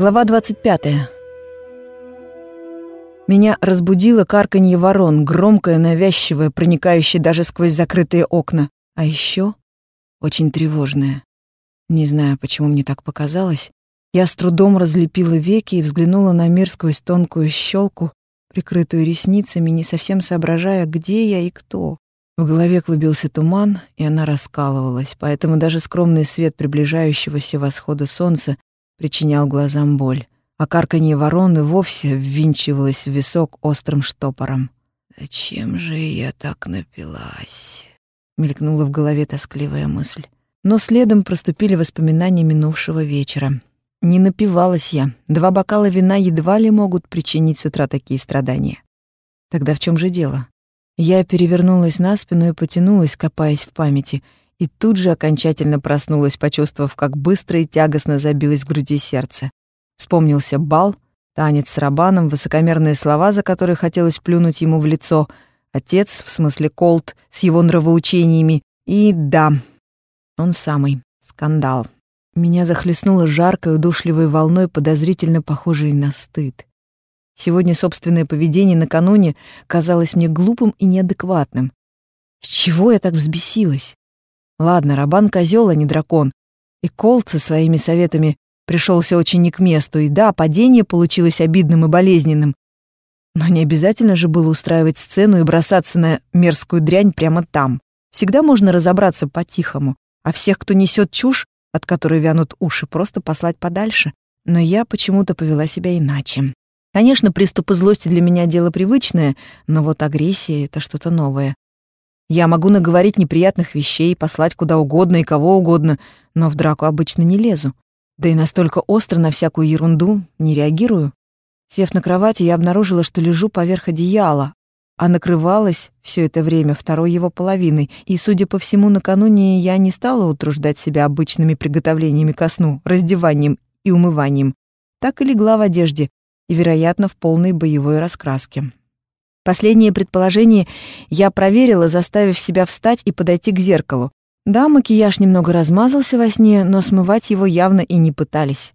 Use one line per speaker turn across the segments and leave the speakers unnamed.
Глава 25. Меня разбудило карканье ворон, громкое, навязчивое, проникающее даже сквозь закрытые окна. А еще очень тревожное. Не знаю, почему мне так показалось. Я с трудом разлепила веки и взглянула на мир сквозь тонкую щелку, прикрытую ресницами, не совсем соображая, где я и кто. В голове клубился туман, и она раскалывалась, поэтому даже скромный свет приближающегося восхода солнца причинял глазам боль, а карканье вороны вовсе ввинчивалось в висок острым штопором. «Зачем же я так напилась?» — мелькнула в голове тоскливая мысль. Но следом проступили воспоминания минувшего вечера. Не напивалась я. Два бокала вина едва ли могут причинить с утра такие страдания. Тогда в чем же дело? Я перевернулась на спину и потянулась, копаясь в памяти — и тут же окончательно проснулась, почувствовав, как быстро и тягостно забилось в груди сердце. Вспомнился бал, танец с рабаном, высокомерные слова, за которые хотелось плюнуть ему в лицо, отец, в смысле Колт, с его нравоучениями, и да, он самый, скандал. Меня захлестнуло жаркой, удушливой волной, подозрительно похожей на стыд. Сегодня собственное поведение накануне казалось мне глупым и неадекватным. С чего я так взбесилась? Ладно, Рабан козел, а не дракон. И Колт со своими советами пришелся очень не к месту. И да, падение получилось обидным и болезненным. Но не обязательно же было устраивать сцену и бросаться на мерзкую дрянь прямо там. Всегда можно разобраться по-тихому, а всех, кто несет чушь, от которой вянут уши, просто послать подальше. Но я почему-то повела себя иначе. Конечно, приступы злости для меня дело привычное, но вот агрессия — это что-то новое. Я могу наговорить неприятных вещей, послать куда угодно и кого угодно, но в драку обычно не лезу. Да и настолько остро на всякую ерунду не реагирую. Сев на кровати, я обнаружила, что лежу поверх одеяла, а накрывалась все это время второй его половиной, и, судя по всему, накануне я не стала утруждать себя обычными приготовлениями ко сну, раздеванием и умыванием. Так и легла в одежде, и, вероятно, в полной боевой раскраске. Последнее предположение я проверила, заставив себя встать и подойти к зеркалу. Да, макияж немного размазался во сне, но смывать его явно и не пытались.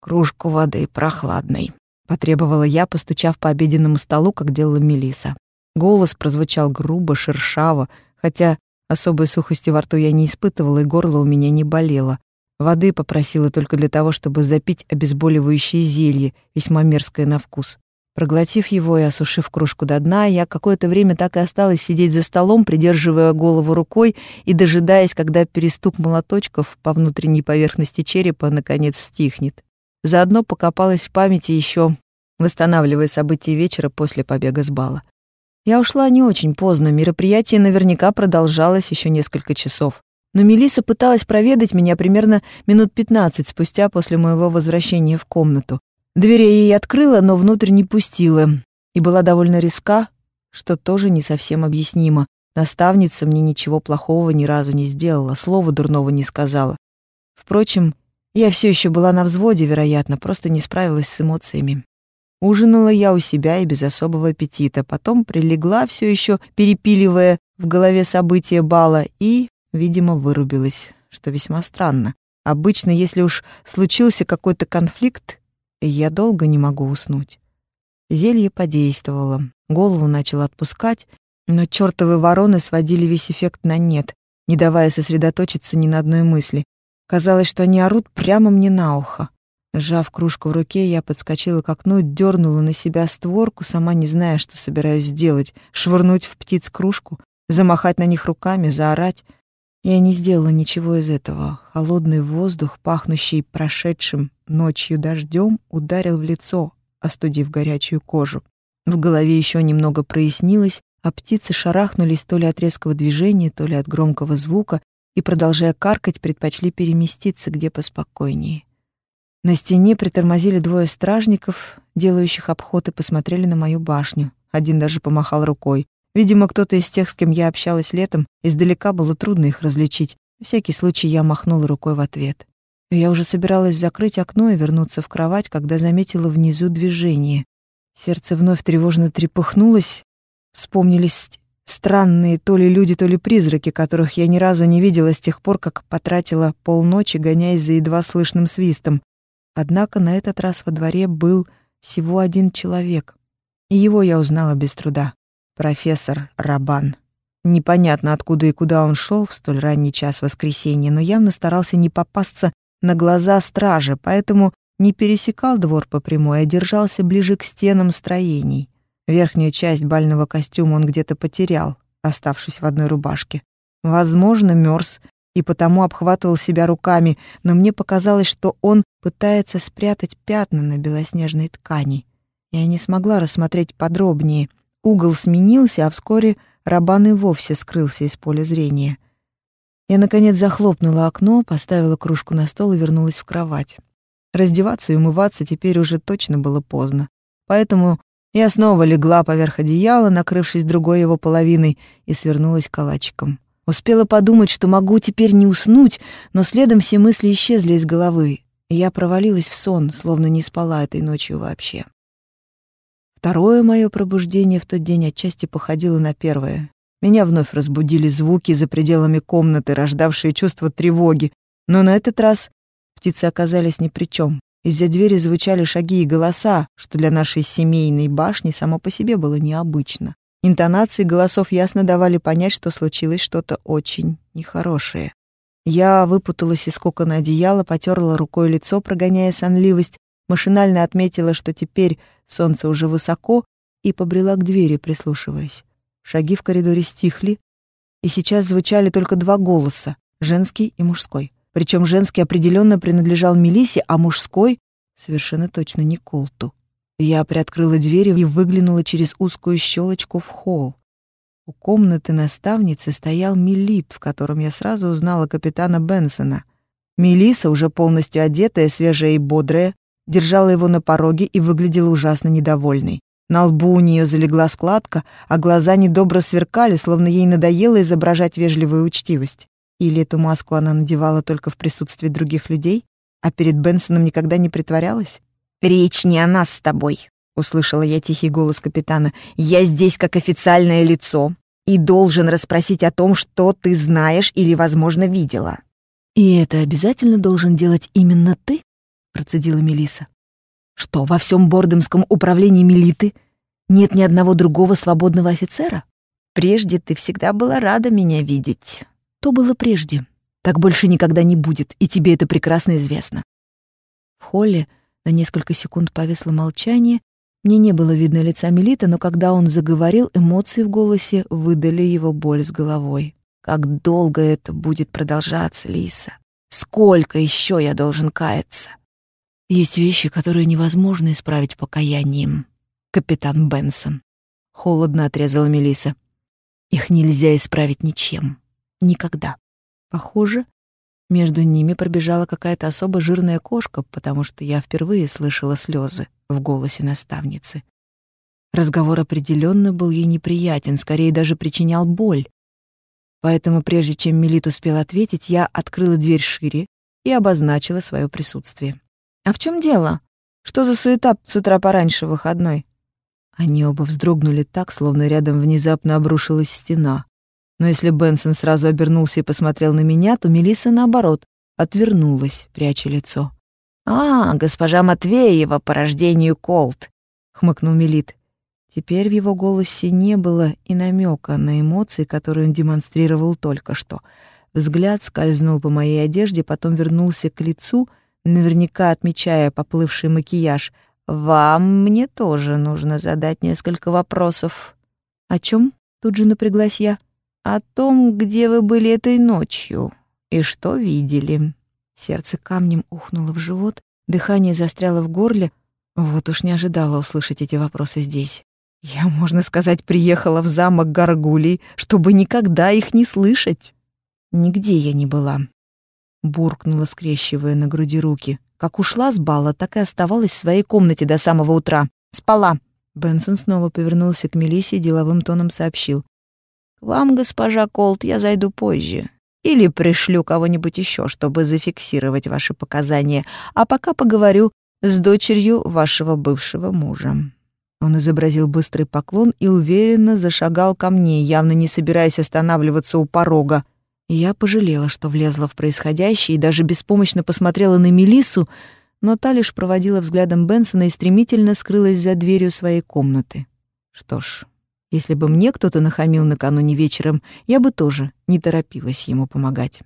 «Кружку воды прохладной», — потребовала я, постучав по обеденному столу, как делала Мелиса. Голос прозвучал грубо, шершаво, хотя особой сухости во рту я не испытывала, и горло у меня не болело. Воды попросила только для того, чтобы запить обезболивающее зелье, весьма мерзкое на вкус. Проглотив его и осушив кружку до дна, я какое-то время так и осталась сидеть за столом, придерживая голову рукой и дожидаясь, когда перестук молоточков по внутренней поверхности черепа наконец стихнет. Заодно покопалась в памяти еще, восстанавливая события вечера после побега с бала. Я ушла не очень поздно, мероприятие наверняка продолжалось еще несколько часов. Но Мелиса пыталась проведать меня примерно минут пятнадцать спустя после моего возвращения в комнату. Дверь я ей открыла, но внутрь не пустила, и была довольно риска, что тоже не совсем объяснимо. Наставница мне ничего плохого ни разу не сделала, слова дурного не сказала. Впрочем, я все еще была на взводе, вероятно, просто не справилась с эмоциями. Ужинала я у себя и без особого аппетита, потом прилегла, все еще перепиливая в голове события бала, и, видимо, вырубилась, что весьма странно. Обычно, если уж случился какой-то конфликт, и я долго не могу уснуть. Зелье подействовало, голову начало отпускать, но чертовы вороны сводили весь эффект на нет, не давая сосредоточиться ни на одной мысли. Казалось, что они орут прямо мне на ухо. Сжав кружку в руке, я подскочила к окну, дернула на себя створку, сама не зная, что собираюсь сделать, швырнуть в птиц кружку, замахать на них руками, заорать. Я не сделала ничего из этого. Холодный воздух, пахнущий прошедшим ночью дождем, ударил в лицо, остудив горячую кожу. В голове еще немного прояснилось, а птицы шарахнулись то ли от резкого движения, то ли от громкого звука и, продолжая каркать, предпочли переместиться где поспокойнее. На стене притормозили двое стражников, делающих обход, и посмотрели на мою башню. Один даже помахал рукой. Видимо, кто-то из тех, с кем я общалась летом, издалека было трудно их различить. На всякий случай я махнула рукой в ответ. Я уже собиралась закрыть окно и вернуться в кровать, когда заметила внизу движение. Сердце вновь тревожно трепыхнулось. Вспомнились странные то ли люди, то ли призраки, которых я ни разу не видела с тех пор, как потратила полночи, гоняясь за едва слышным свистом. Однако на этот раз во дворе был всего один человек. И его я узнала без труда. Профессор Рабан. Непонятно, откуда и куда он шел в столь ранний час воскресенья, но явно старался не попасться на глаза стражи, поэтому не пересекал двор по прямой, а держался ближе к стенам строений. Верхнюю часть бального костюма он где-то потерял, оставшись в одной рубашке. Возможно, мерз и потому обхватывал себя руками, но мне показалось, что он пытается спрятать пятна на белоснежной ткани. Я не смогла рассмотреть подробнее. Угол сменился, а вскоре Рабан и вовсе скрылся из поля зрения. Я, наконец, захлопнула окно, поставила кружку на стол и вернулась в кровать. Раздеваться и умываться теперь уже точно было поздно. Поэтому я снова легла поверх одеяла, накрывшись другой его половиной, и свернулась калачиком. Успела подумать, что могу теперь не уснуть, но следом все мысли исчезли из головы, и я провалилась в сон, словно не спала этой ночью вообще. Второе мое пробуждение в тот день отчасти походило на первое. Меня вновь разбудили звуки за пределами комнаты, рождавшие чувство тревоги, но на этот раз птицы оказались ни при чем. Из-за двери звучали шаги и голоса, что для нашей семейной башни само по себе было необычно. Интонации голосов ясно давали понять, что случилось что-то очень нехорошее. Я выпуталась из кокона одеяла, потерла рукой лицо, прогоняя сонливость, машинально отметила, что теперь солнце уже высоко, и побрела к двери, прислушиваясь. Шаги в коридоре стихли, и сейчас звучали только два голоса — женский и мужской. Причем женский определенно принадлежал Мелисе, а мужской — совершенно точно не Колту. Я приоткрыла дверь и выглянула через узкую щелочку в холл. У комнаты наставницы стоял Мелит, в котором я сразу узнала капитана Бенсона. Мелиса, уже полностью одетая, свежая и бодрая, держала его на пороге и выглядела ужасно недовольной. На лбу у нее залегла складка, а глаза недобро сверкали, словно ей надоело изображать вежливую учтивость. Или эту маску она надевала только в присутствии других людей, а перед Бенсоном никогда не притворялась?
«Речь не о нас с тобой», — услышала я тихий голос капитана. «Я здесь как официальное лицо и должен расспросить о том, что ты знаешь или, возможно, видела».
«И это обязательно должен делать именно ты?» — процедила Мелиса. «Что, во всем Бордемском управлении милиты нет ни одного другого свободного офицера?»
«Прежде ты всегда была рада меня видеть»,
то было прежде. Так больше никогда не будет, и тебе это прекрасно известно. В холле на несколько секунд повисло молчание. Мне не было видно лица Мелита, но когда он заговорил, эмоции в голосе выдали его боль с головой. Как долго это будет продолжаться, Лиса? Сколько еще я должен каяться? Есть вещи, которые невозможно исправить покаянием. Капитан Бенсон. Холодно отрезала Мелиса. Их нельзя исправить ничем. Никогда. Похоже, между ними пробежала какая-то особо жирная кошка, потому что я впервые слышала слезы в голосе наставницы. Разговор определенно был ей неприятен, скорее даже причинял боль. Поэтому прежде чем Мелит успел ответить, я открыла дверь шире и обозначила свое присутствие. «А в чем дело? Что за суета с утра пораньше выходной?» Они оба вздрогнули так, словно рядом внезапно обрушилась стена. Но если Бенсон сразу обернулся и посмотрел на меня, то Мелисса, наоборот, отвернулась, пряча лицо.
«А, госпожа Матвеева по рождению Колт», — хмыкнул Мелит.
Теперь в его голосе не было и намека на эмоции, которые он демонстрировал только что. Взгляд скользнул по моей одежде, потом вернулся к лицу, наверняка отмечая поплывший макияж. «Вам мне тоже нужно задать несколько вопросов». «О чем? тут же напряглась я о том, где вы были этой ночью и что видели». Сердце камнем ухнуло в живот, дыхание застряло в горле. Вот уж не ожидала услышать эти вопросы здесь. Я, можно сказать, приехала в замок Гаргулий, чтобы никогда их не слышать. Нигде я не была. Буркнула, скрещивая на груди руки. Как ушла с бала, так и оставалась в своей комнате до самого утра. Спала. Бенсон снова повернулся к Мелиссе и деловым тоном сообщил. К вам, госпожа Колт, я зайду позже. Или пришлю кого-нибудь еще, чтобы зафиксировать ваши показания, а пока поговорю с дочерью вашего бывшего мужа». Он изобразил быстрый поклон и уверенно зашагал ко мне, явно не собираясь останавливаться у порога. Я пожалела, что влезла в происходящее и даже беспомощно посмотрела на Мелису, но та лишь проводила взглядом Бенсона и стремительно скрылась за дверью своей комнаты. Что ж, если бы мне кто-то нахамил накануне вечером, я бы тоже не торопилась ему помогать.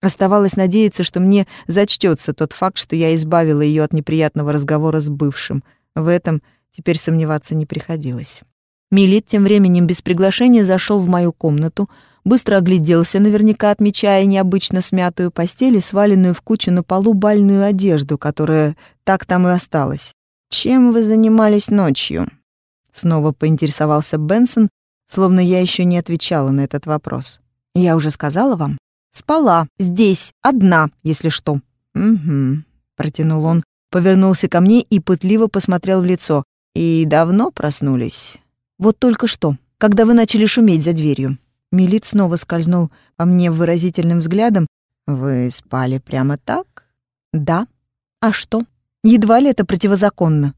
Оставалось надеяться, что мне зачтется тот факт, что я избавила ее от неприятного разговора с бывшим. В этом теперь сомневаться не приходилось. Милит тем временем без приглашения зашел в мою комнату, быстро огляделся, наверняка отмечая необычно смятую постель и сваленную в кучу на полу бальную одежду, которая так там и осталась. «Чем вы занимались ночью?» Снова поинтересовался Бенсон, словно я еще не отвечала на этот вопрос. «Я уже сказала вам?» «Спала. Здесь. Одна, если что». «Угу», — протянул он, повернулся ко мне и пытливо посмотрел в лицо. «И давно проснулись?» Вот только что, когда вы начали шуметь за дверью. Милит снова скользнул по мне выразительным взглядом. Вы спали прямо так? Да. А что? Едва ли это противозаконно?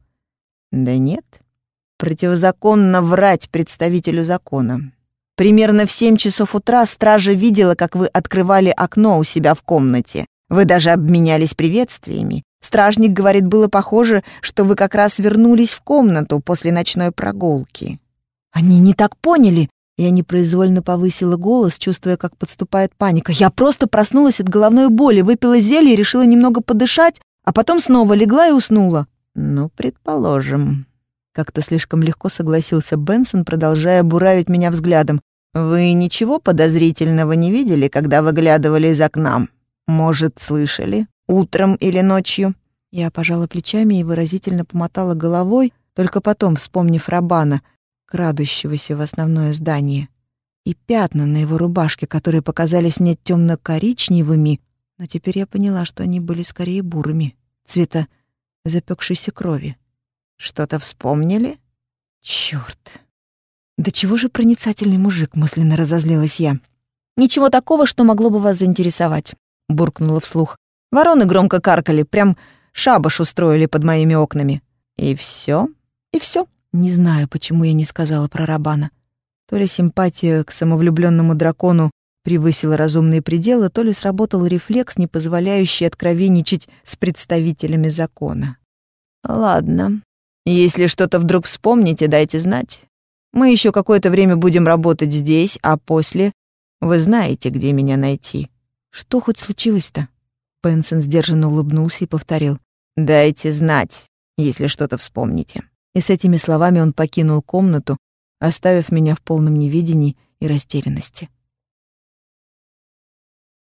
Да нет. Противозаконно врать представителю закона. Примерно в семь часов утра стража видела, как вы открывали окно у себя в комнате. Вы даже обменялись приветствиями. Стражник говорит, было похоже, что вы как раз вернулись в комнату после ночной прогулки. Они не так поняли. Я непроизвольно повысила голос, чувствуя, как подступает паника. Я просто проснулась от головной боли, выпила зелье и решила немного подышать, а потом снова легла и уснула. Ну, предположим. Как-то слишком легко согласился Бенсон, продолжая буравить меня взглядом. Вы ничего подозрительного не видели, когда выглядывали из окна? Может, слышали? Утром или ночью? Я пожала плечами и выразительно помотала головой, только потом, вспомнив Рабана, крадущегося в основное здание, и пятна на его рубашке, которые показались мне темно-коричневыми, но теперь я поняла, что они были скорее бурыми, цвета запекшейся крови. Что-то вспомнили? Чёрт! Да чего же проницательный мужик, мысленно разозлилась я. Ничего такого, что могло бы вас заинтересовать, буркнула вслух. Вороны громко каркали, прям шабаш устроили под моими окнами. И все, и все. Не знаю, почему я не сказала про Рабана. То ли симпатия к самовлюбленному дракону превысила разумные пределы, то ли сработал рефлекс, не позволяющий откровенничать с представителями закона. Ладно. Если что-то вдруг вспомните, дайте знать. Мы еще какое-то время будем работать здесь, а после вы знаете, где меня найти. Что хоть случилось-то? Бенсон сдержанно улыбнулся и повторил. «Дайте знать, если что-то вспомните». И с этими словами он покинул комнату, оставив меня в полном неведении и растерянности.